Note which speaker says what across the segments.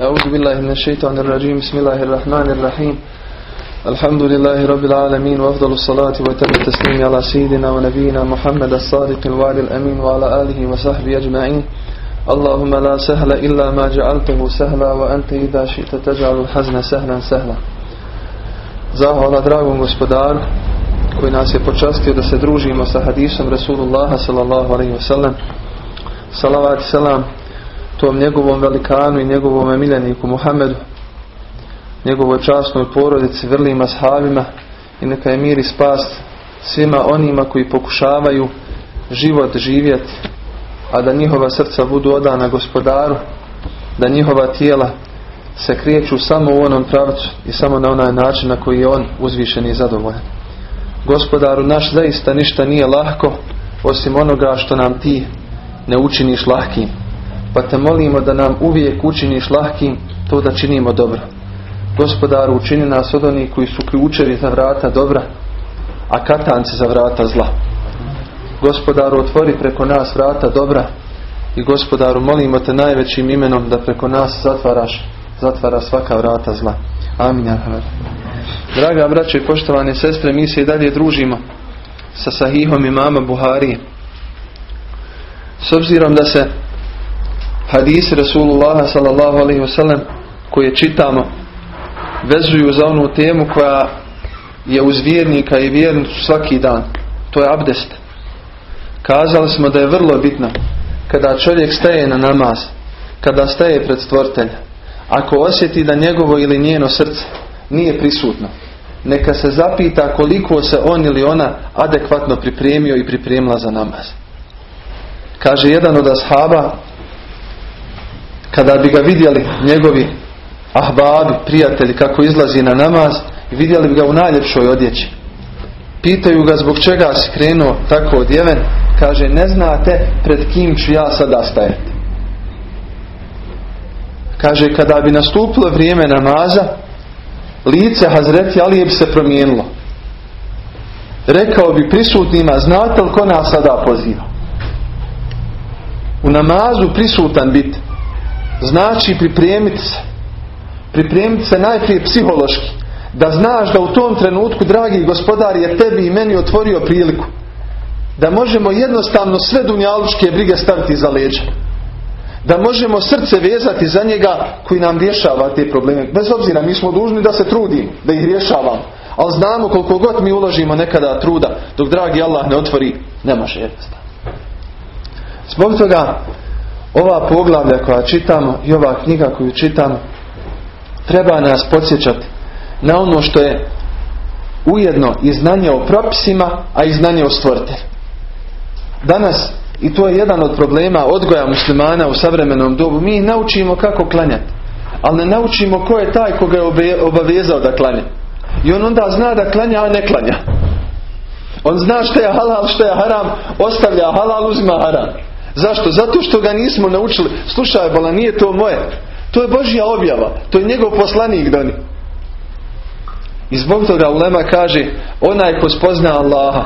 Speaker 1: أعوذ بالله من الشيطان الرجيم. بسم الله الرحمن الرحيم. الحمد لله رب العالمين وأفضل الصلاة وتم التسليم على سيدنا ونبينا محمد الصادق الوعد الأمين وعلى آله وصحبه أجمعين. اللهم لا سهل إلا ما جعلته سهلا وأنت إذا شئت تجعل الحزن سهلا سهلا. Zahvala dragom gospodaru koji nas je počastio da se družimo sa hadisom Rasulullaha sallallahu alaihi wasallam. Salavat i salam tom njegovom velikanu i njegovom miljeniku Muhammedu, njegovoj časnoj porodici, vrlima sahabima i neka je mir i spas svima onima koji pokušavaju život živjeti, a da njihova srca budu odana gospodaru, da njihova tijela se krijeću samo u onom pravcu i samo na onaj način na koji je on uzvišen i zadovoljan. Gospodaru naš zaista ništa nije lahko osim onoga što nam ti ne učiniš lahkim. Pa te molimo da nam uvijek učiniš lahkim to da činimo dobro. Gospodaru učini nas od onih koji su ključevi za vrata dobra, a katanci za vrata zla. Gospodaru otvori preko nas vrata dobra i gospodaru molimo te najvećim imenom da preko nas zatvaraš zatvara svaka vrata zla. Amin. Draga braće i poštovane sestre, mi se i dalje družimo sa sahihom imama Buharije. S obzirom da se hadisi Rasulullah sallallahu alaihi wasallam koje čitamo vezuju za onu temu koja je uz vjernika i vjernicu svaki dan. To je abdest. Kazali smo da je vrlo bitno kada čovjek staje na namaz, kada staje pred stvoritelja, ako osjeti da njegovo ili njeno srce nije prisutno, neka se zapita koliko se on ili ona adekvatno pripremio i pripremila za namaz. Kaže jedan od ashaba, kada bi ga vidjeli njegovi ahbabi, prijatelji, kako izlazi na namaz, i vidjeli bi ga u najljepšoj odjeći. Pitaju ga zbog čega si krenuo tako odjeven, kaže ne znate pred kim ću ja sada stajati. Kaže, kada bi nastupilo vrijeme namaza, lice Hazreti Alije bi se promijenilo. Rekao bi prisutnima, znate li ko nas sada poziva? U namazu prisutan biti. Znači pripremiti se. Pripremiti se najprije psihološki. Da znaš da u tom trenutku, dragi gospodar, je tebi i meni otvorio priliku. Da možemo jednostavno sve dunjaluške brige staviti za leđa da možemo srce vezati za njega koji nam rješava te probleme. Bez obzira, mi smo dužni da se trudimo, da ih rješavamo. Ali znamo koliko god mi uložimo nekada truda, dok dragi Allah ne otvori, ne može jednostavno. Zbog toga, ova poglavlja koja čitamo i ova knjiga koju čitamo, treba nas podsjećati na ono što je ujedno i znanje o propisima, a i znanje o stvoritelju. Danas i to je jedan od problema odgoja muslimana u savremenom dobu. Mi naučimo kako klanjati. Ali ne naučimo ko je taj koga je obavezao da klanja. I on onda zna da klanja, a ne klanja. On zna što je halal, što je haram, ostavlja halal, uzima haram. Zašto? Zato što ga nismo naučili. Slušaj, bola, nije to moje. To je Božja objava. To je njegov poslanik doni. I zbog toga Ulema kaže, onaj ko spozna Allaha,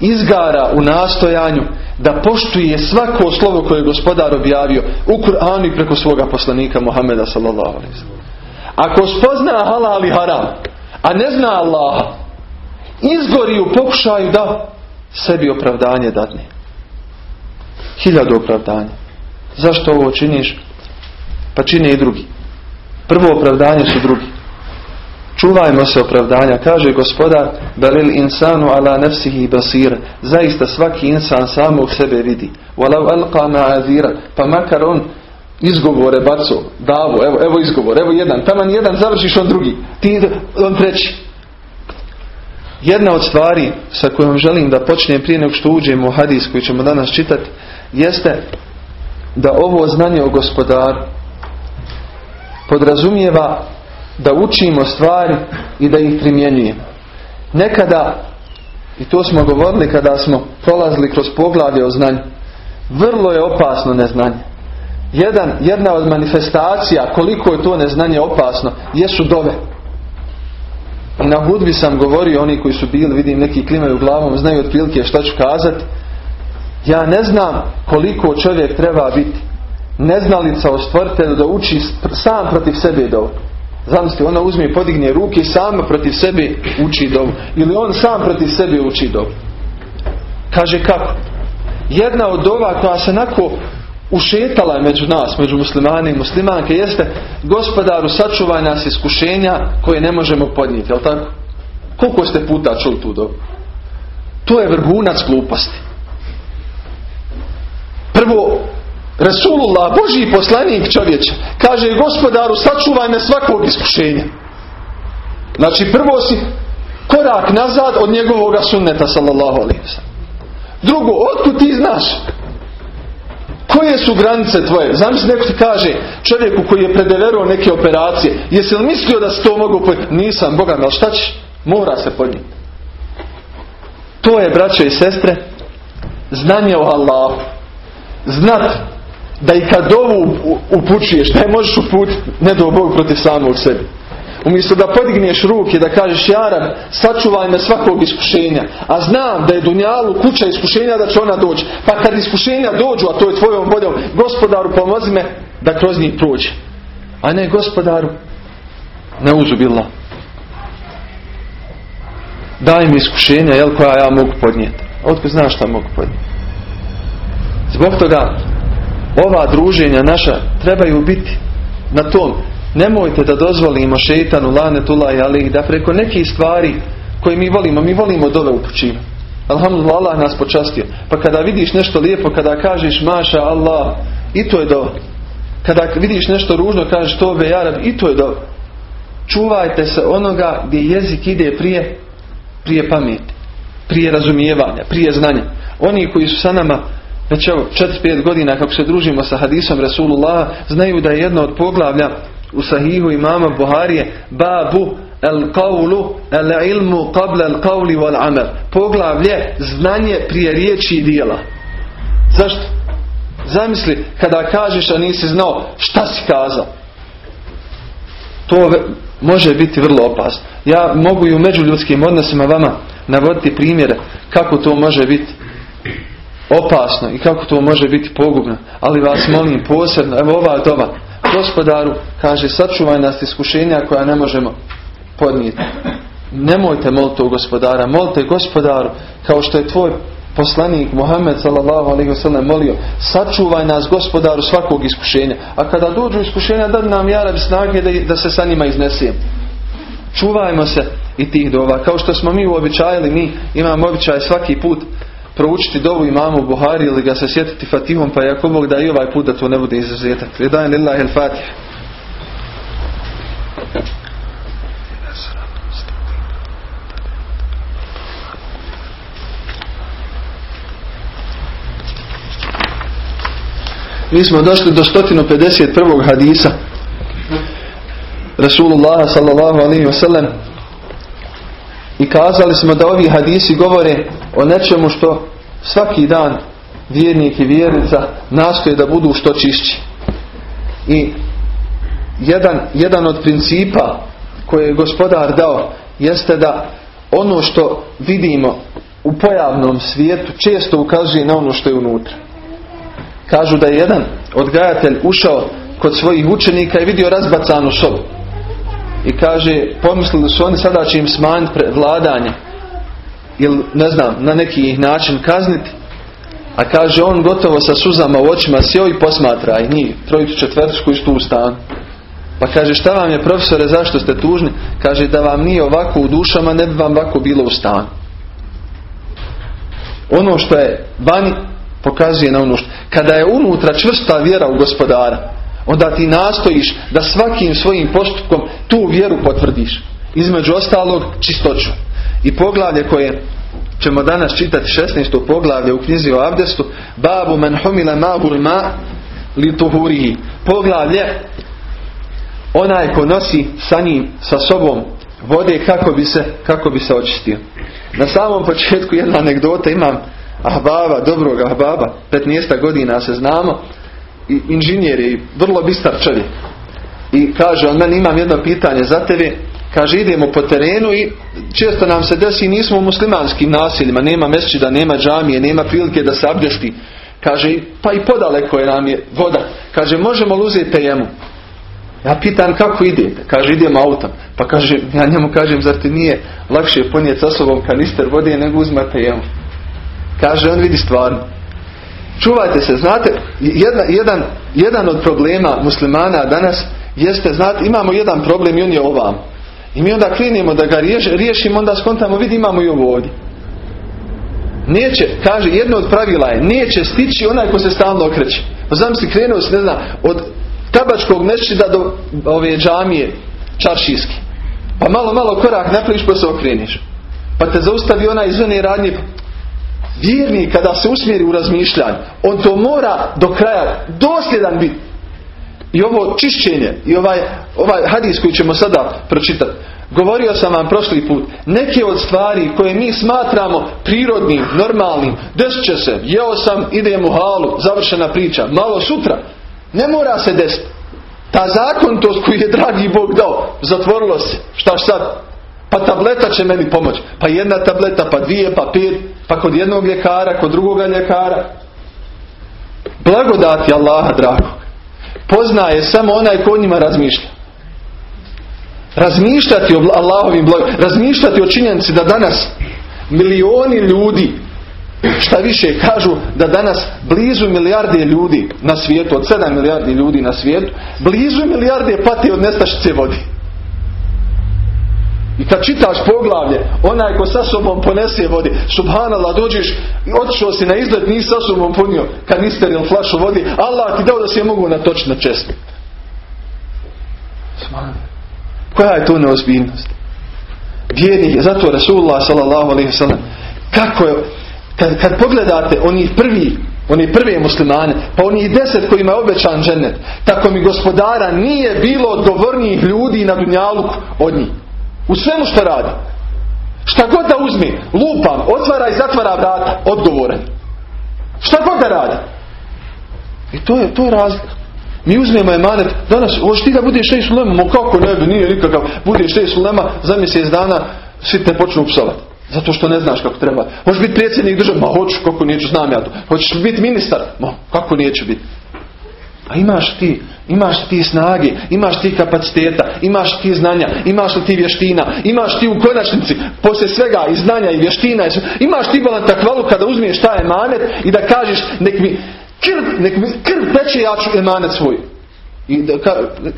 Speaker 1: izgara u nastojanju da poštuje svako slovo koje je gospodar objavio u Kur'anu i preko svoga poslanika Muhammeda sallallahu Ako spozna halal i haram, a ne zna Allaha, izgori u pokušaju da sebi opravdanje dadne. Hiljadu opravdanja. Zašto ovo činiš? Pa čine i drugi. Prvo opravdanje su drugi. Čuvajmo se opravdanja. Kaže gospodar, belil insanu ala nefsihi basir. Zaista svaki insan samo u sebe vidi. Walau alqa ma'azira. Pa makar on izgovore baco, davu, evo, evo izgovor, evo jedan. Taman jedan završiš on drugi. Ti on treći. Jedna od stvari sa kojom želim da počnem prije nego što uđemo u hadis koji ćemo danas čitati, jeste da ovo znanje o gospodaru podrazumijeva da učimo stvari i da ih primjenjujemo. Nekada, i to smo govorili kada smo prolazili kroz poglavlje o znanju, vrlo je opasno neznanje. Jedan, jedna od manifestacija koliko je to neznanje opasno jesu dove. I na hudbi sam govorio, oni koji su bili, vidim neki klimaju glavom, znaju otprilike šta ću kazati. Ja ne znam koliko čovjek treba biti neznalica o da uči sam protiv sebe dovu. Zamislite, ona uzme i podigne ruke i sama protiv sebe uči dovu. Ili on sam protiv sebe uči dovu. Kaže kako? Jedna od ova koja se nako ušetala među nas, među muslimane i muslimanke, jeste gospodaru sačuvaj nas iskušenja koje ne možemo podnijeti, jel? Koliko ste puta čuli tu dobu? To je vrhunac gluposti. Prvo, Resulullah, Božji poslanik čovječe, kaže gospodaru sačuvaj me svakog iskušenja. Znači prvo si korak nazad od njegovog sunneta sallallahu alaihi Drugo, otkud ti znaš? Koje su granice tvoje? Zamisli neko ti kaže čovjeku koji je predeveruo neke operacije, jesi li mislio da se to mogu podnijeti? Nisam, Boga ali šta ćeš? Mora se podnijeti. To je, braće i sestre, znanje o Allahu. Znat da i kad ovu upućuješ, ne možeš uputiti, ne do Bog protiv samog sebi. Umjesto da podigneš ruke da kažeš Jaran, sačuvaj me svakog iskušenja. A znam da je Dunjalu kuća iskušenja da će ona doći. Pa kad iskušenja dođu, a to je tvojom voljom, gospodaru pomozi me da kroz njih prođe. A ne gospodaru, ne uzubila. Daj mi iskušenja, jel koja ja mogu podnijeti. Otko znaš šta mogu podnijeti. Zbog toga ova druženja naša trebaju biti na tom Nemojte da dozvolimo šeitanu lanetullah ali da preko nekih stvari koje mi volimo, mi volimo dove upućivati. Alhamdulillah Allah nas počastio. Pa kada vidiš nešto lijepo, kada kažeš maša Allah, i to je dobro. Kada vidiš nešto ružno, kažeš to be jarab, i to je dobro. Čuvajte se onoga gdje jezik ide prije, prije pameti, prije razumijevanja, prije znanja. Oni koji su sa nama već evo 4-5 godina kako se družimo sa hadisom Rasulullah znaju da je jedno od poglavlja u sahihu imama Buharije babu el qavlu el ilmu qabla el qavli wal amal. Poglavlje znanje prije riječi i dijela. Zašto? zamisli kada kažeš a nisi znao šta si kazao? To može biti vrlo opasno. Ja mogu i u međuljudskim odnosima vama navoditi primjere kako to može biti opasno i kako to može biti pogubno ali vas molim posebno evo ova doba gospodaru, kaže, sačuvaj nas iskušenja koja ne možemo podnijeti. Nemojte moliti u gospodara, molite gospodaru, kao što je tvoj poslanik Muhammed sallallahu alaihi wasallam molio, sačuvaj nas gospodaru svakog iskušenja. A kada dođu iskušenja, da nam jarabi snage da, da se sa njima iznesijem. Čuvajmo se i tih dova. Kao što smo mi uobičajili, mi imamo običaj svaki put proučiti dovu imamu Buhari ili ga se sjetiti Fatihom pa ako Bog da i ovaj put da to ne bude izuzetak. Ridajan lillahi il fatih. Mi smo došli do 151. hadisa Rasulullah sallallahu alaihi wa sallam i kazali smo da ovi hadisi govore o nečemu što svaki dan vjernik i vjernica nastoje da budu što čišći. I jedan, jedan od principa koje je gospodar dao jeste da ono što vidimo u pojavnom svijetu često ukazuje na ono što je unutra. Kažu da je jedan odgajatelj ušao kod svojih učenika i vidio razbacanu sobu i kaže pomislili su oni sada će im smanjiti vladanje ili ne znam na neki način kazniti a kaže on gotovo sa suzama u očima sjeo i posmatra i njih trojicu četvrtičku istu u stanu pa kaže šta vam je profesore zašto ste tužni kaže da vam nije ovako u dušama ne bi vam ovako bilo u stanu ono što je vani pokazuje na ono što kada je unutra čvrsta vjera u gospodara onda ti nastojiš da svakim svojim postupkom tu vjeru potvrdiš. Između ostalog čistoću. I poglavlje koje ćemo danas čitati 16. poglavlje u knjizi o Abdestu Babu men humila ma'ul ma li tuhurihi. Poglavlje onaj ko nosi sa njim, sa sobom vode kako bi se, kako bi se očistio. Na samom početku jedna anegdota imam ahbaba, dobrog ahbaba, 15 godina se znamo i inženjer je vrlo bistar čovjek. I kaže, on meni imam jedno pitanje za tebe. Kaže, idemo po terenu i često nam se desi, nismo u muslimanskim naseljima, nema da nema džamije, nema prilike da se abdesti. Kaže, pa i podaleko je nam je voda. Kaže, možemo li uzeti tejemu? Ja pitam kako idete? Kaže, idem autom. Pa kaže, ja njemu kažem, zar ti nije lakše ponijeti sa sobom kanister vode nego uzmate jemu? Kaže, on vidi stvarno. Čuvajte se, znate, jedna, jedan, jedan od problema muslimana danas jeste, znate, imamo jedan problem i on je ovam. I mi onda klinimo da ga riješimo, onda skontamo, vidi imamo i ovo ovdje. Neće, kaže, jedno od pravila je, neće stići onaj ko se stalno okreće. Pa znam si krenuo se, ne znam, od tabačkog mešćida do ove džamije čaršijski. Pa malo, malo korak napraviš pa se okreniš. Pa te zaustavi ona iz one radnje. Vjerni kada se usmjeri u razmišljanju, on to mora do kraja dosljedan biti. I ovo čišćenje i ovaj, ovaj hadis koji ćemo sada pročitati. Govorio sam vam prošli put. Neke od stvari koje mi smatramo prirodnim, normalnim, desit će se. Jeo sam, idem u halu, završena priča. Malo sutra. Ne mora se desiti. Ta zakonitost koju je dragi Bog dao, zatvorilo se. Šta sad? Pa tableta će meni pomoći. Pa jedna tableta, pa dvije, pa pet, pa kod jednog ljekara, kod drugoga ljekara. Blagodati Allaha dragog. Poznaje samo onaj ko njima razmišlja. Razmišljati o Allahovim blagom, razmišljati o činjenici da danas milioni ljudi Šta više kažu da danas blizu milijarde ljudi na svijetu, od 7 milijardi ljudi na svijetu, blizu milijarde pati od nestašice vodi. I kad čitaš poglavlje, onaj ko sa sobom ponese vodi, subhanallah, dođeš, otišao si na izgled, nisi sa sobom punio kanister ili flašu vodi, Allah ti dao da se je mogu natočiti na čestu. Koja je to neozbiljnost? Vjerni, zato Rasulullah sallallahu alaihi sallam, kako je, kad, kad pogledate onih prvi oni prve muslimane, pa onih deset kojima je obećan ženet, tako mi gospodara nije bilo odgovornijih ljudi na dunjaluku od njih. U svemu što radi. Šta god da uzmi, lupam, otvara i zatvara vrata, odgovoran. Šta god da radi. I to je, to je razlika. Mi uzmemo emanet, danas, hoćeš ti da budeš štej sulema, kako ne bi, nije nikakav, budeš štej sulema, za mjesec dana svi te počnu psovati. Zato što ne znaš kako treba. Hoćeš biti predsjednik države? Ma hoću, kako neću, znam ja to. Hoćeš biti ministar? Ma kako neću biti. A imaš ti, imaš ti snage, imaš ti kapaciteta, imaš ti znanja, imaš li ti vještina, imaš ti u konačnici, poslije svega i znanja i vještina, imaš ti volan takvalu kada uzmiješ taj emanet i da kažeš nek mi krv, nek mi krv teče ja ću emanet svoj. I da,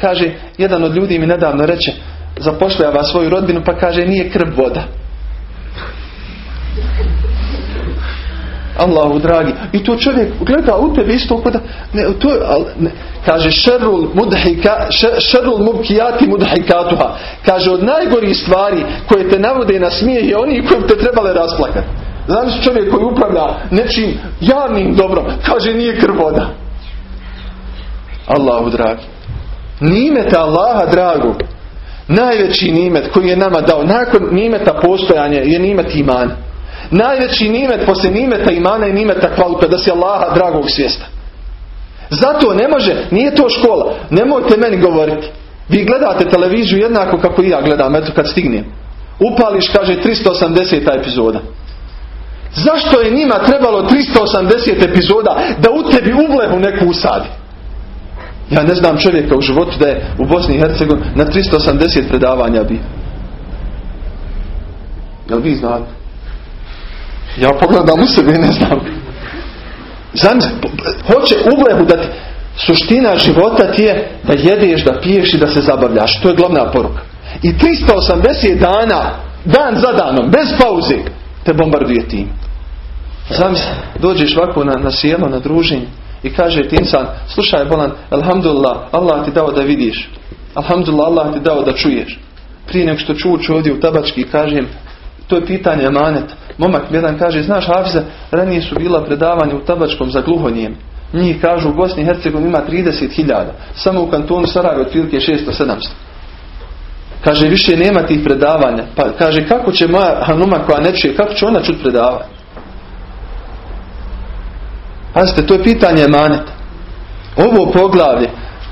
Speaker 1: kaže, jedan od ljudi mi nedavno reče, zapošljava svoju rodbinu pa kaže nije krv voda. Allahu dragi. I to čovjek gleda u tebe isto kod ne, to ne, kaže šerul mudhika šerul mubkijati mudhikatuha. Kaže od najgorih stvari koje te navode na smijeh je oni koji te trebale rasplakati. Znaš čovjek koji upravlja nečim javnim dobrom, kaže nije krvoda. Allahu dragi. Nimeta Allaha dragu. Najveći nimet koji je nama dao nakon nimeta postojanja je nimet imana. Najveći nimet poslije nimeta imana i nimeta kvaluka da si Allaha dragog svijesta. Zato ne može, nije to škola, nemojte meni govoriti. Vi gledate televiziju jednako kako i ja gledam, eto kad stignem. Upališ, kaže, 380. epizoda. Zašto je njima trebalo 380 epizoda da u tebi uvlehu neku usadi? Ja ne znam čovjeka u životu da je u Bosni i Hercegovini na 380 predavanja bio. Jel vi znate? Ja pogledam u sebe ne znam. Znam, hoće uglehu da ti, suština života ti je da jedeš, da piješ i da se zabavljaš. To je glavna poruka. I 380 dana, dan za danom, bez pauze, te bombarduje tim. Znam, dođeš ovako na, na sjelo, na druženje i kaže ti insan, slušaj bolan, alhamdulillah, Allah ti dao da vidiš. Alhamdulillah, Allah ti dao da čuješ. Prije nego što čuću ovdje u tabački kažem, to je pitanje amanet. Momak jedan kaže, znaš Hafiza, ranije su bila predavanja u tabačkom za gluhonijem. Njih kažu u Bosni i Hercegovini ima 30.000. Samo u kantonu Sarajevo otprilike 600-700. Kaže, više nema tih predavanja. Pa kaže, kako će moja Hanuma koja ne čuje, kako će ona čut predavanje? Pazite, to je pitanje emaneta. Ovo poglavlje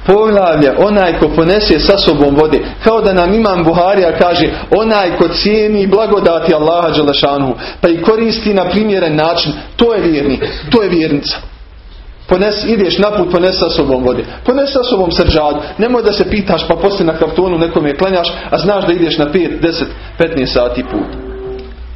Speaker 1: poglavlje onaj ko ponese sa sobom vode. Kao da nam imam Buharija kaže onaj ko cijeni blagodati Allaha Đelešanu pa i koristi na primjeren način. To je vjernik. To je vjernica. Pones, ideš naput, ponesi sa sobom vode. Ponesi sa sobom srđadu. Nemoj da se pitaš pa poslije na kartonu nekome klanjaš, a znaš da ideš na 5, 10, 15 sati put.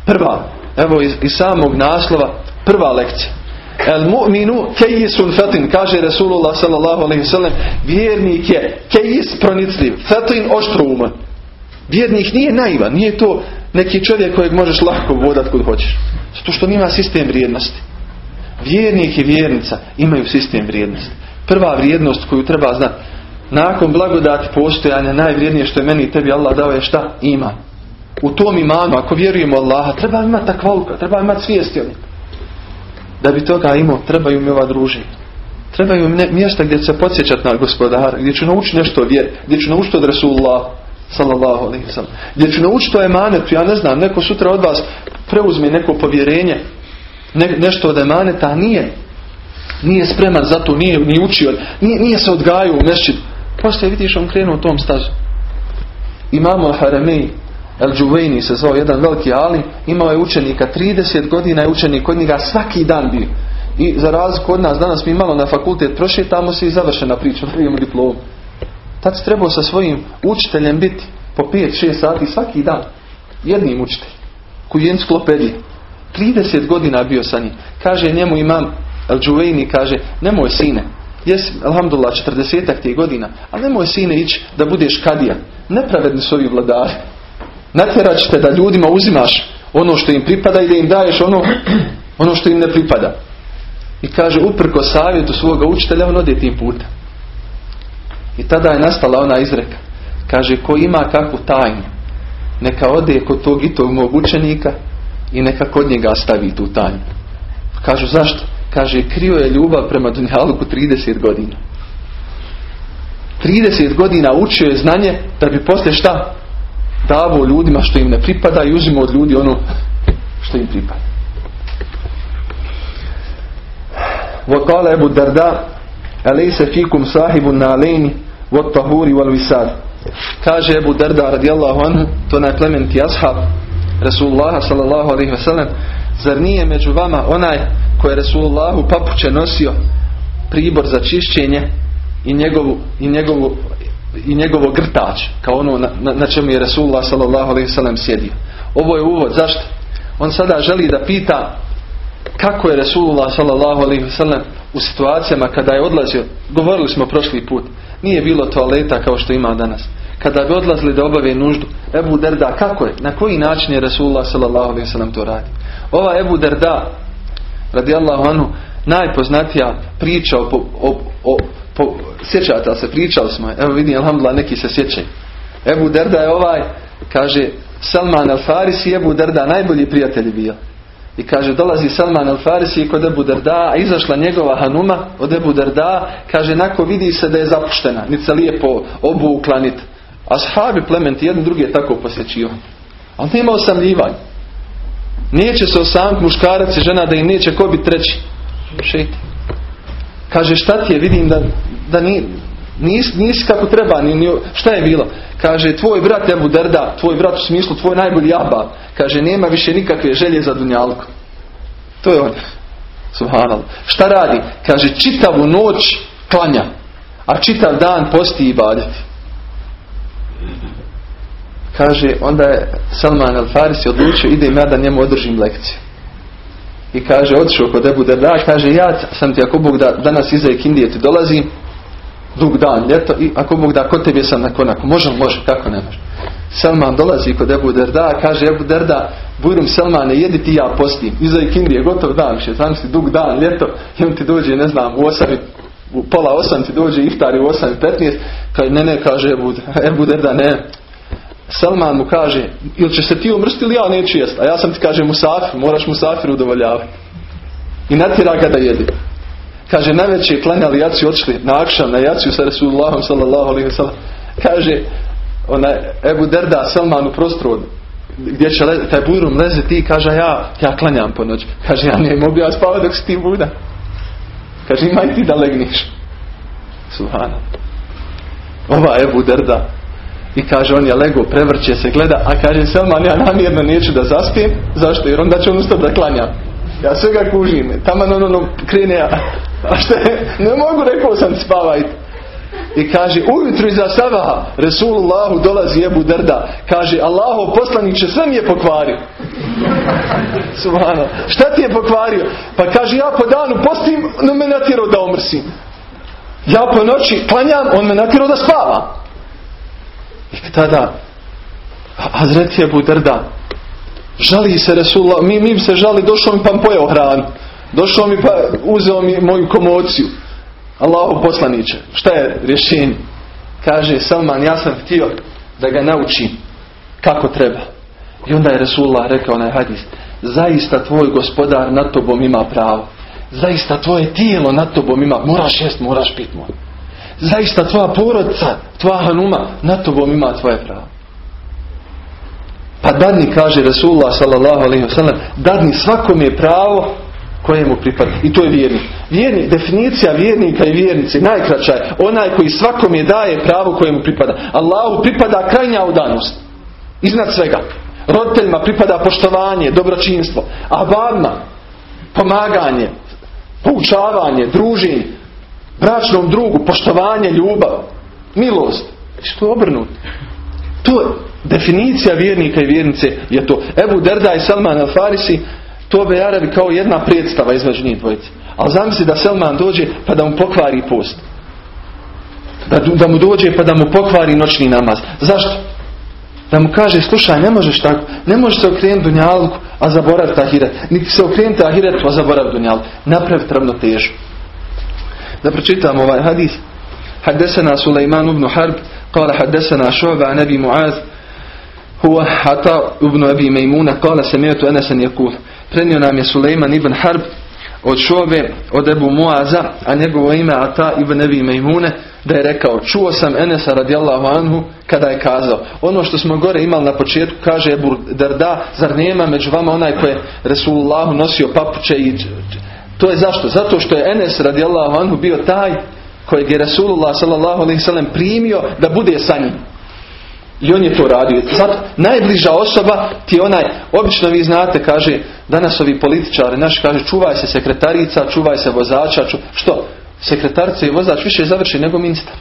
Speaker 1: Prva, evo iz, iz samog naslova, prva lekcija. El mu'minu kejisun fatin, kaže Resulullah sallallahu alaihi sallam, vjernik je kejis pronicljiv, fatin oštruman. Vjernik nije naivan, nije to neki čovjek kojeg možeš lako vodat kod hoćeš. Zato što nima sistem vrijednosti. Vjernik i vjernica imaju sistem vrijednosti. Prva vrijednost koju treba znati. Nakon blagodati postojanja najvrijednije što je meni i tebi Allah dao je šta? Ima. U tom imanu, ako vjerujemo Allaha, treba imati takvaluka, treba imati svijesti o. Da bi toga imao, trebaju mi ova druženja. Trebaju mi mjesta gdje se podsjećati na gospodara, gdje ću naučiti nešto od vjeri, gdje ću naučiti od Rasulullah, sallallahu alaihi sallam. Gdje ću naučiti o emanetu, ja ne znam, neko sutra od vas preuzme neko povjerenje, ne, nešto od emaneta, a nije. Nije spreman za to, nije ni učio, nije, nije se odgajao u mešćid. Poslije vidiš on krenuo u tom stazu. Imamo Haramej, El Džuvejni se zvao jedan veliki alim, imao je učenika, 30 godina je učenik kod njega svaki dan bio. I za razliku od nas, danas mi malo na fakultet prošetamo se i završena priča, dobijemo diplomu. Tad se trebao sa svojim učiteljem biti po 5-6 sati svaki dan. Jednim učitelj. Koji je enciklopedija. 30 godina bio sa njim. Kaže njemu imam El Džuvejni, kaže, nemoj sine, jesi, alhamdulillah, 40 tih godina, ali nemoj sine ići da budeš kadija. Nepravedni su ovi vladari. Natjerat ćete da ljudima uzimaš ono što im pripada i da im daješ ono, ono što im ne pripada. I kaže, uprko savjetu svoga učitelja, on ode tim putem. I tada je nastala ona izreka. Kaže, ko ima kakvu tajnu, neka ode kod tog i tog mog učenika i neka kod njega stavi tu tajnu. Kažu, zašto? Kaže, krio je ljubav prema Dunjaluku 30 godina. 30 godina učio je znanje da bi poslije šta? davo ljudima što im ne pripada i uzimo od ljudi ono što im pripada. Vokala Ebu Darda Alejse fikum sahibu na alejni Vot pahuri wal visad Kaže Ebu Darda radijallahu anhu To na plementi ashab Rasulullah sallallahu alaihi wasallam Zar nije među vama onaj Koji je Rasulullahu papuće nosio Pribor za čišćenje i njegovu, i njegovu i njegovo grtač kao ono na, na, na čemu je alaihi wasallam sjedio. Ovo je uvod. Zašto? On sada želi da pita kako je alaihi wasallam u situacijama kada je odlazio, govorili smo prošli put, nije bilo toaleta kao što ima danas. Kada bi odlazili da obave nuždu, Ebu Derda, kako je? Na koji način je alaihi wasallam to radi? Ova Ebu Derda, radijallahu anhu, najpoznatija priča o, o, o, o sjećate se, pričali smo, evo vidim, alhamdulillah, neki se sjećaju. Ebu Derda je ovaj, kaže, Salman al-Farisi, Ebu Derda, najbolji prijatelji bio. I kaže, dolazi Salman al-Farisi kod Ebu Derda, a izašla njegova hanuma od Ebu Derda, kaže, nako vidi se da je zapuštena, niti se lijepo obukla, niti. A sahabi plementi, jedan drugi je tako posjećio. Ali nema osamljivanja. Neće se osamiti muškarac i žena da im neće ko biti treći. Kaže, šta ti je, vidim da, da ni, nisi, nisi kako treba, ni, ni, šta je bilo? Kaže, tvoj brat Ebu Derda, tvoj brat u smislu, tvoj najbolji aba, kaže, nema više nikakve želje za dunjalku. To je on. Subhanallah. Šta radi? Kaže, čitavu noć klanja, a čitav dan posti i baditi. Kaže, onda je Salman al-Farisi odlučio, idem ja da njemu održim lekciju. I kaže, otišao kod Ebu Derda, kaže, ja sam ti ako Bog da danas iza Ikindije ti dolazim, dug dan, ljeto, i ako Bog da kod tebi sam na konaku, može, može, kako ne može. Selman dolazi kod Ebu Derda, kaže Ebu Derda, Bujrum Selmane, jedi ti ja postim, iza Ikindije, gotov dan, više, znam si dug dan, ljeto, i on ti dođe, ne znam, u osam, u pola osam ti dođe iftari u osam i petnijest, kaže, ne, ne, kaže Ebu, Ebu Derda, ne, Salman mu kaže, ili će se ti umrsti ili ja neću jest? A ja sam ti kaže musafir, moraš musafir udovoljavati. I natjera ga da jedi. Kaže, najveće klanjali jaciju, otišli na akšam, na jaciju sa Resulullahom sallallahu alaihi wa Kaže, ona, Ebu Derda Salman u prostoru gdje će taj burum leze ti kaže ja, ja klanjam po noć. Kaže, ja ne mogu ja spavati dok si ti buda. Kaže, imaj ti da legniš. Subhana. Ova Ebu Derda i kaže on je lego, prevrće se, gleda, a kaže Selman ja namjerno neću da zaspijem, zašto? Jer onda će on ustati da klanja. Ja svega kužim, tamo ono, ono krene, A što je? Ne mogu, rekao sam spavajte. I kaže, ujutru iza sabaha Resulullahu dolazi Ebu Drda. Kaže, Allaho poslaniće sve mi je pokvario. Subhano. Šta ti je pokvario? Pa kaže, ja po danu postim, no me natjerao da omrsim. Ja po noći klanjam, on me natjerao da spavam. I tada Hazreti Ebu Drda žali se Resulullah, mi, mi se žali, došao mi pa pojeo hranu. Došao mi pa uzeo mi moju komociju. Allahu poslaniće, šta je rješenje? Kaže Salman, ja sam htio da ga naučim kako treba. I onda je Resulullah rekao na hadis, zaista tvoj gospodar nad tobom ima pravo. Zaista tvoje tijelo nad tobom ima, moraš jest, moraš pit moj. Zaista tvoja porodica, tvoja hanuma nad tobom ima tvoje pravo. Pa dadni, kaže Resulullah sallallahu alaihi wasallam, dadni svakom je pravo kojemu pripada. I to je vjernik. Vjernik, definicija vjernika i vjernice, najkraća je onaj koji svakom je daje pravo kojemu pripada. Allahu pripada krajnja udanost. Iznad svega. Roditeljima pripada poštovanje, dobročinstvo. A vama pomaganje, poučavanje, druženje, bračnom drugu, poštovanje, ljubav, milost. Što je obrnuto. To je definicija vjernika i vjernice je to. Ebu Derda i Salman al-Farisi to be Arabi kao jedna predstava između njih dvojice. Ali zamisli da Selman dođe pa da mu pokvari post. Da, da mu dođe pa da mu pokvari noćni namaz. Zašto? Da mu kaže, slušaj, ne možeš tako, ne možeš se okrenuti dunjalku, a zaboraviti ahiret. Niti se okrenuti ahiretu, a zaboraviti dunjalku. Napraviti ravnotežu. Da pročitam ovaj hadis. حدثنا سليمان بن حرب قال حدثنا شعبة عن أبي معاذ هو عطاء بن أبي ميمونة قال سمعت أنسا يقول prenio nam je Suleiman ibn Harb od Šove, od Ebu Muaza, a njegovo ime Ata ibn Ebi Mejmune, da je rekao, čuo sam Enesa radijallahu anhu kada je kazao, ono što smo gore imali na početku, kaže Ebu Darda, zar nema među vama onaj koji je Resulullahu nosio papuče i to je zašto? Zato što je Enes radijallahu anhu bio taj kojeg je Resulullah sallallahu alaihi sallam primio da bude sa njim. i on je to radio. Sad, najbliža osoba ti je onaj, obično vi znate, kaže, danas ovi političari naši kaže, čuvaj se sekretarica, čuvaj se vozača, ču... što? Sekretarica i vozač više završi nego ministar.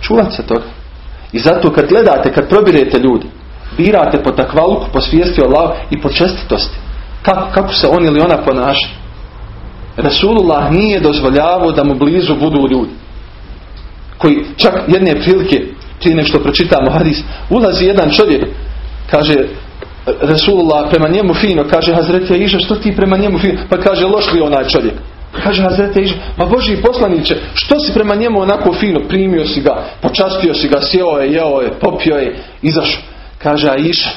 Speaker 1: Čuvajte se toga. I zato kad gledate, kad probirete ljudi, birate po takvaluku, po svijesti Allah i po čestitosti. Kako, kako se on ili ona ponaša. Rasulullah nije dozvoljavao da mu blizu budu ljudi. Koji čak jedne prilike prije nešto pročitamo hadis, ulazi jedan čovjek, kaže Resulullah prema njemu fino, kaže Hazreti Iša, što ti prema njemu fino? Pa kaže, loš li onaj čovjek? Kaže Hazreti Iša, pa Boži poslaniće, što si prema njemu onako fino, primio si ga, počastio si ga, sjeo je, jeo je, popio je, izašao. Kaže Aisha,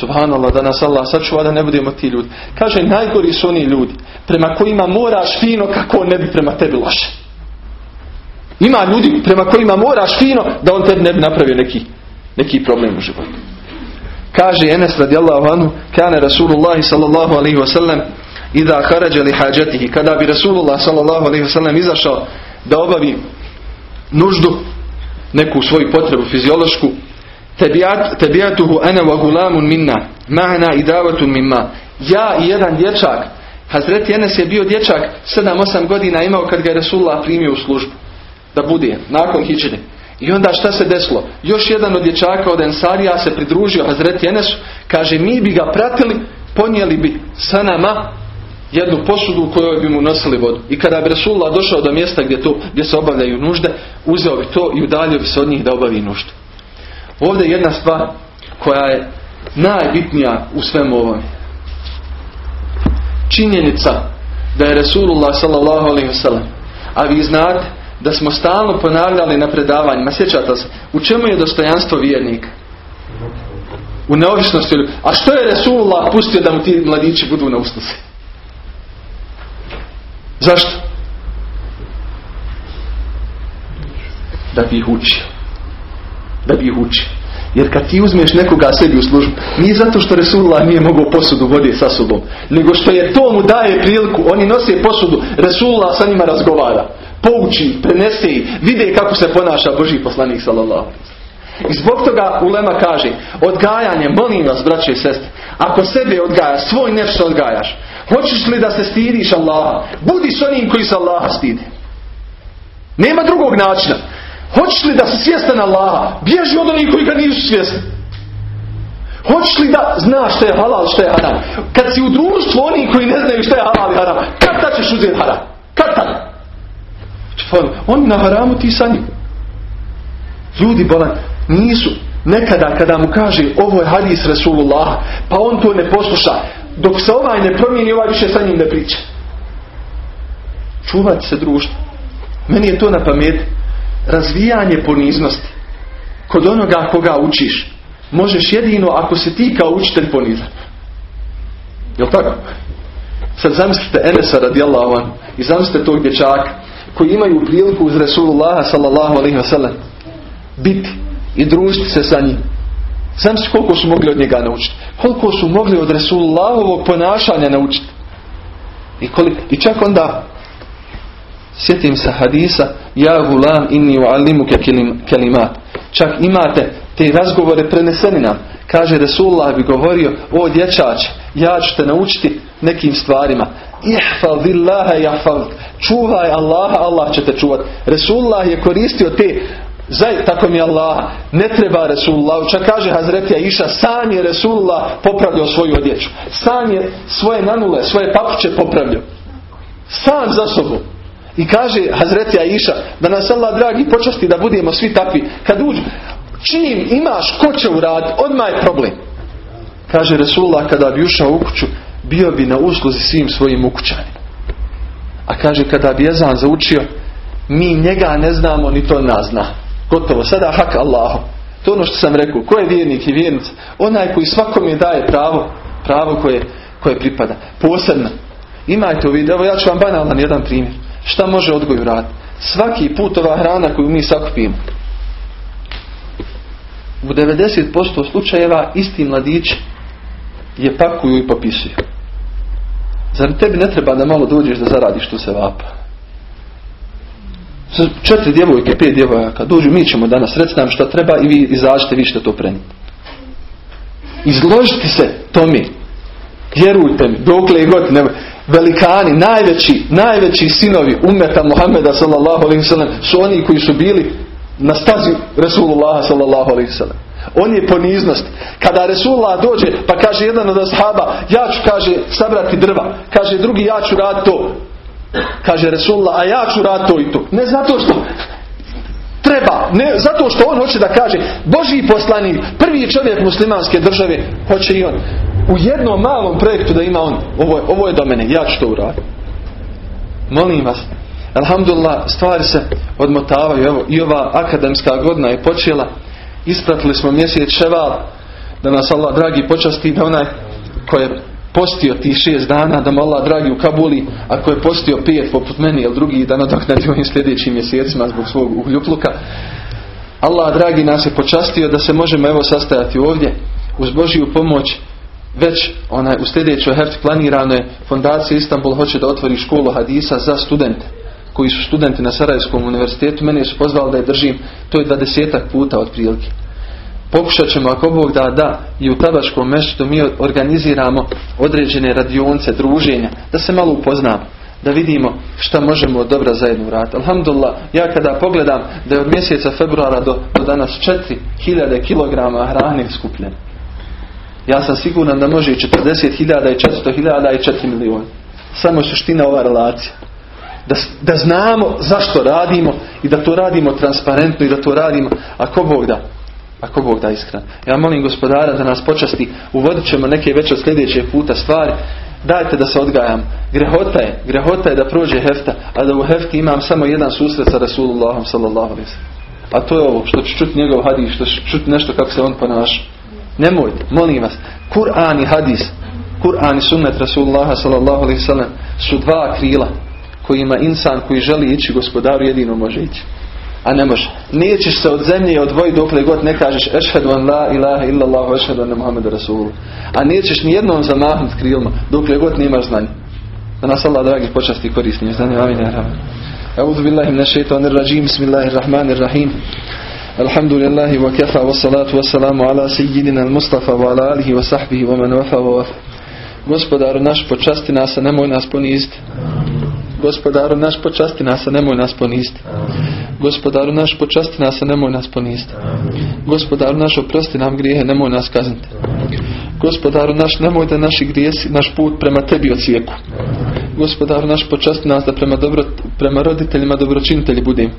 Speaker 1: Subhanallah, da nas Allah sačuva da ne budemo ti ljudi. Kaže, najgori su oni ljudi prema kojima moraš fino kako ne bi prema tebi loše. Ima ljudi prema kojima moraš fino da on tebi ne bi napravio neki, neki problem u životu. Kaže Enes radijallahu anhu, kane Rasulullah sallallahu alaihi wasallam idha harađa li hađatihi. Kada bi Rasulullah sallallahu alaihi wasallam izašao da obavi nuždu, neku svoju potrebu fiziološku, tebijatuhu ana wa gulamun minna, ma'ana i davatun mimma. Ja i jedan dječak, Hazreti Enes je bio dječak 7-8 godina imao kad ga je Rasulullah primio u službu da bude nakon hiđre. I onda šta se desilo? Još jedan od dječaka od Ensarija se pridružio Hazreti Enesu, kaže mi bi ga pratili, ponijeli bi sa nama jednu posudu u kojoj bi mu nosili vodu. I kada bi Rasulullah došao do mjesta gdje, to, gdje se obavljaju nužde, uzeo bi to i udalio bi se od njih da obavi nuždu. Ovdje je jedna stvar koja je najbitnija u svemu ovome. Činjenica da je Rasulullah sallallahu a vi znate da smo stalno ponavljali na predavanjima. Sjećate se, u čemu je dostojanstvo vjernika? U neovisnosti. A što je Resulullah pustio da mu ti mladići budu na usluzi? Zašto? Da bi ih učio. Da bi ih učio. Jer kad ti uzmeš nekoga sebi u službu, nije zato što Resulullah nije mogao posudu vodi sa sobom, nego što je to mu daje priliku, oni nose posudu, Resulullah sa njima razgovara pouči, prenese vide kako se ponaša Boži poslanik sallallahu I zbog toga Ulema kaže, odgajanje, molim vas, braće i sestre, ako sebe odgajaš, svoj nešto odgajaš, hoćeš li da se stidiš Allaha? Budi s onim koji se Allaha stidi. Nema drugog načina. Hoćeš li da si svjestan Allaha? Bježi od onih koji ga nisu svjesni. Hoćeš li da znaš što je halal, što je haram? Kad si u društvu oni koji ne znaju što je halal i haram, kad ta ćeš uzeti haram? Kad tad? Oni na haramu ti sa njim. Ljudi bolan nisu nekada kada mu kaže ovo je hadis Rasulullah pa on to ne posluša dok se ovaj ne promijeni ovaj više sa njim ne priča. Čuvati se društvo. Meni je to na pamet razvijanje poniznosti kod onoga koga učiš možeš jedino ako se ti kao učitelj ponizan. Jel tako? Sad zamislite Enesa radijallahu anhu i zamislite tog dječaka koji imaju priliku uz Resulullah sallallahu alaihi wasallam biti i družiti se sa njim. Zamislite koliko su mogli od njega naučiti. Koliko su mogli od Resulullahovog ponašanja naučiti. I, koliko, I čak onda sjetim se hadisa Ja gulam inni u'allimuke kelimat. Čak imate te razgovore preneseni nam. Kaže Resulullah bi govorio, o dječač, ja ću te naučiti nekim stvarima. Ihfal villaha jahfal. Čuvaj Allaha, Allah će te čuvati. Resulullah je koristio te Zaj, tako mi Allah, ne treba Resulullah. Čak kaže Hazretija Iša, sam je Resulullah popravljao svoju odjeću. Sam je svoje nanule, svoje papuće popravljao. Sam za sobom. I kaže Hazretija Iša, da nas Allah dragi počasti da budemo svi takvi. Kad uđu, čim imaš ko će uraditi, odmah je problem. Kaže Resulullah kada bi ušao u kuću, bio bi na usluzi svim svojim ukućanima. A kaže kada bi Jezan zaučio, mi njega ne znamo, ni to nas zna. Gotovo, sada hak Allahu. To ono što sam rekao, ko je vjernik i vjernica? Onaj koji svakom je daje pravo, pravo koje, koje pripada. Posebno. Imajte u vidu, evo ja ću vam banalan jedan primjer. Šta može odgoj uraditi? Svaki put ova hrana koju mi sakupimo, u 90% slučajeva isti mladić je pakuju i popisuju. Zar tebi ne treba da malo dođeš da zaradiš tu se vapa? Četiri djevojke, pet djevojaka, dođu, mi ćemo danas, reci nam šta treba i vi izađite, vi ćete to prenijeti. Izložiti se tome. Vjerujte mi, dokle god ne, velikani, najveći, najveći sinovi umeta Muhammeda sallallahu alaihi sallam su oni koji su bili na stazi Resulullah sallallahu alaihi sallam. On je poniznost. Kada Resulullah dođe pa kaže jedan od ashaba ja ću kaže sabrati drva. Kaže drugi ja ću rad to. Kaže Resulullah a ja ću rad to i to. Ne zato što treba. Ne zato što on hoće da kaže Boži poslanik, prvi čovjek muslimanske države hoće i on. U jednom malom projektu da ima on. Ovo je, ovo je do mene. Ja ću to uraditi. Molim vas. Alhamdulillah, stvari se odmotavaju. Evo, i ova akademska godina je počela. Ispratili smo mjesec ševal. Da nas Allah dragi počasti da onaj ko je postio ti šest dana, da mu Allah dragi u Kabuli, ako je postio pet poput meni, ili drugi da nadoknadi ovim sljedećim mjesecima zbog svog uhljupluka. Allah dragi nas je počastio da se možemo evo sastajati ovdje uz Božiju pomoć već onaj, u sljedećoj heft planirano je fondacija Istanbul hoće da otvori školu hadisa za studente koji su studenti na Sarajevskom univerzitetu, mene su pozvali da je držim, to je dvadesetak puta otprilike. Pokušat ćemo ako Bog da da i u tabačkom meštu mi organiziramo određene radionce, druženja, da se malo upoznamo, da vidimo šta možemo od dobra zajedno uraditi. Alhamdulillah, ja kada pogledam da je od mjeseca februara do, do danas 4000 kg hrane skupljene. Ja sam siguran da može i 40.000 i 400.000 i 4 milijuna. Samo suština ova relacija. Da, da znamo zašto radimo i da to radimo transparentno i da to radimo ako Bog da. Ako Bog da iskren. Ja molim gospodara da nas počasti. Uvodit ćemo neke već od sljedećeg puta stvari. Dajte da se odgajam. Grehota je. Grehota je da prođe hefta. A da u hefti imam samo jedan susret sa Rasulullahom sallallahu alaihi A to je ovo. Što ću čuti njegov hadis. Što ću čuti nešto kako se on ponaša. Nemojte. Molim vas. Kur'an i hadis. Kur'an i sunnet Rasulullaha sallallahu alaihi su dva krila kojima insan koji želi ići gospodaru jedino može ići. A ne može. Nećeš se od zemlje odvojiti dokle god ne kažeš ešhedu an la ilaha illallah ešhedu an Muhammed Rasul. A nećeš ni jednom zamahnuti krilima dokle god nemaš znanja. Da nas Allah dragi počasti korisnim znanjem. Amin. A'udhu billahi min shaitanir rajim. Bismillahir rahmanir rahim. الحمد لله وكفى والصلاة والسلام على سيدنا المصطفى وعلى آله وصحبه ومن وفى ووفى Gospodaru naš počasti nas, a nemoj nas poniziti. Gospodaru naš počasti nas, a nemoj nas poniziti. Gospodaru naš počasti nas, a nemoj nas poniziti. Gospodaru naš oprosti nam grijehe, nemoj nas kazniti. Gospodaru naš, nemoj da naši grijesi, naš put prema tebi ocijeku. Gospodaru naš počasti nas da prema, dobro, prema roditeljima dobročinitelji budem.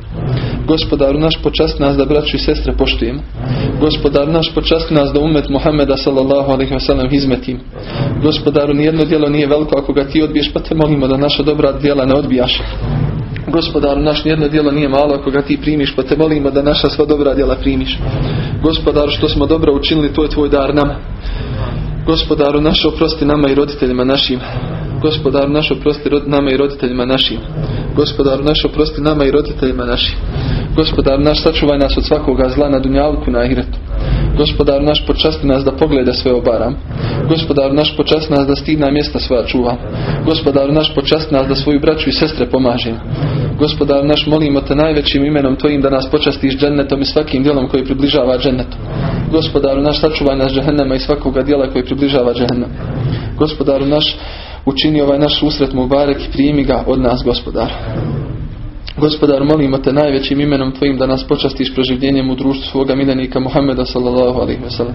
Speaker 1: Gospodaru naš počasti nas da braću i sestre poštujem. Gospodaru naš počasti nas da umet Muhammeda sallallahu alaihi wa sallam izmetim. Gospodaru nijedno djelo nije veliko ako ga ti odbiješ pa te molimo da naša dobra djela ne odbijaš. Gospodaru naš nijedno djelo nije malo ako ga ti primiš pa te molimo da naša sva dobra djela primiš. Gospodaru što smo dobro učinili to je tvoj dar nama. Gospodaru naš oprosti nama i roditeljima našim. Gospodaru naš oprosti nama i roditeljima našim. Gospodaru naš oprosti nama i roditeljima našim. Gospodaru naš sačuvaj nas od svakoga zla na dunjalku na ahiretu. Gospodar naš počasti nas da pogleda sve obaram. Gospodar naš počasti nas da stidna mjesta svoja čuva. Gospodar naš počasti nas da svoju braću i sestre pomažem. Gospodar naš molimo te najvećim imenom tvojim da nas počastiš džennetom i svakim djelom koji približava džennetu. Gospodaru naš sačuvaj nas džehennema i svakoga djela koji približava džehennem. Gospodaru naš učini ovaj naš susret mu barek i primi ga od nas gospodar. Gospodar, molimo te najvećim imenom Tvojim da nas počastiš proživljenjem u društvu svoga miljenika Muhammeda sallallahu alaihi wa sallam.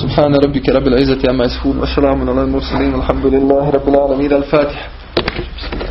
Speaker 1: Subhana rabbike rabbil izzati amma yasifun wa salamun ala al-mursalin alhamdulillahi rabbil alamin al-fatiha.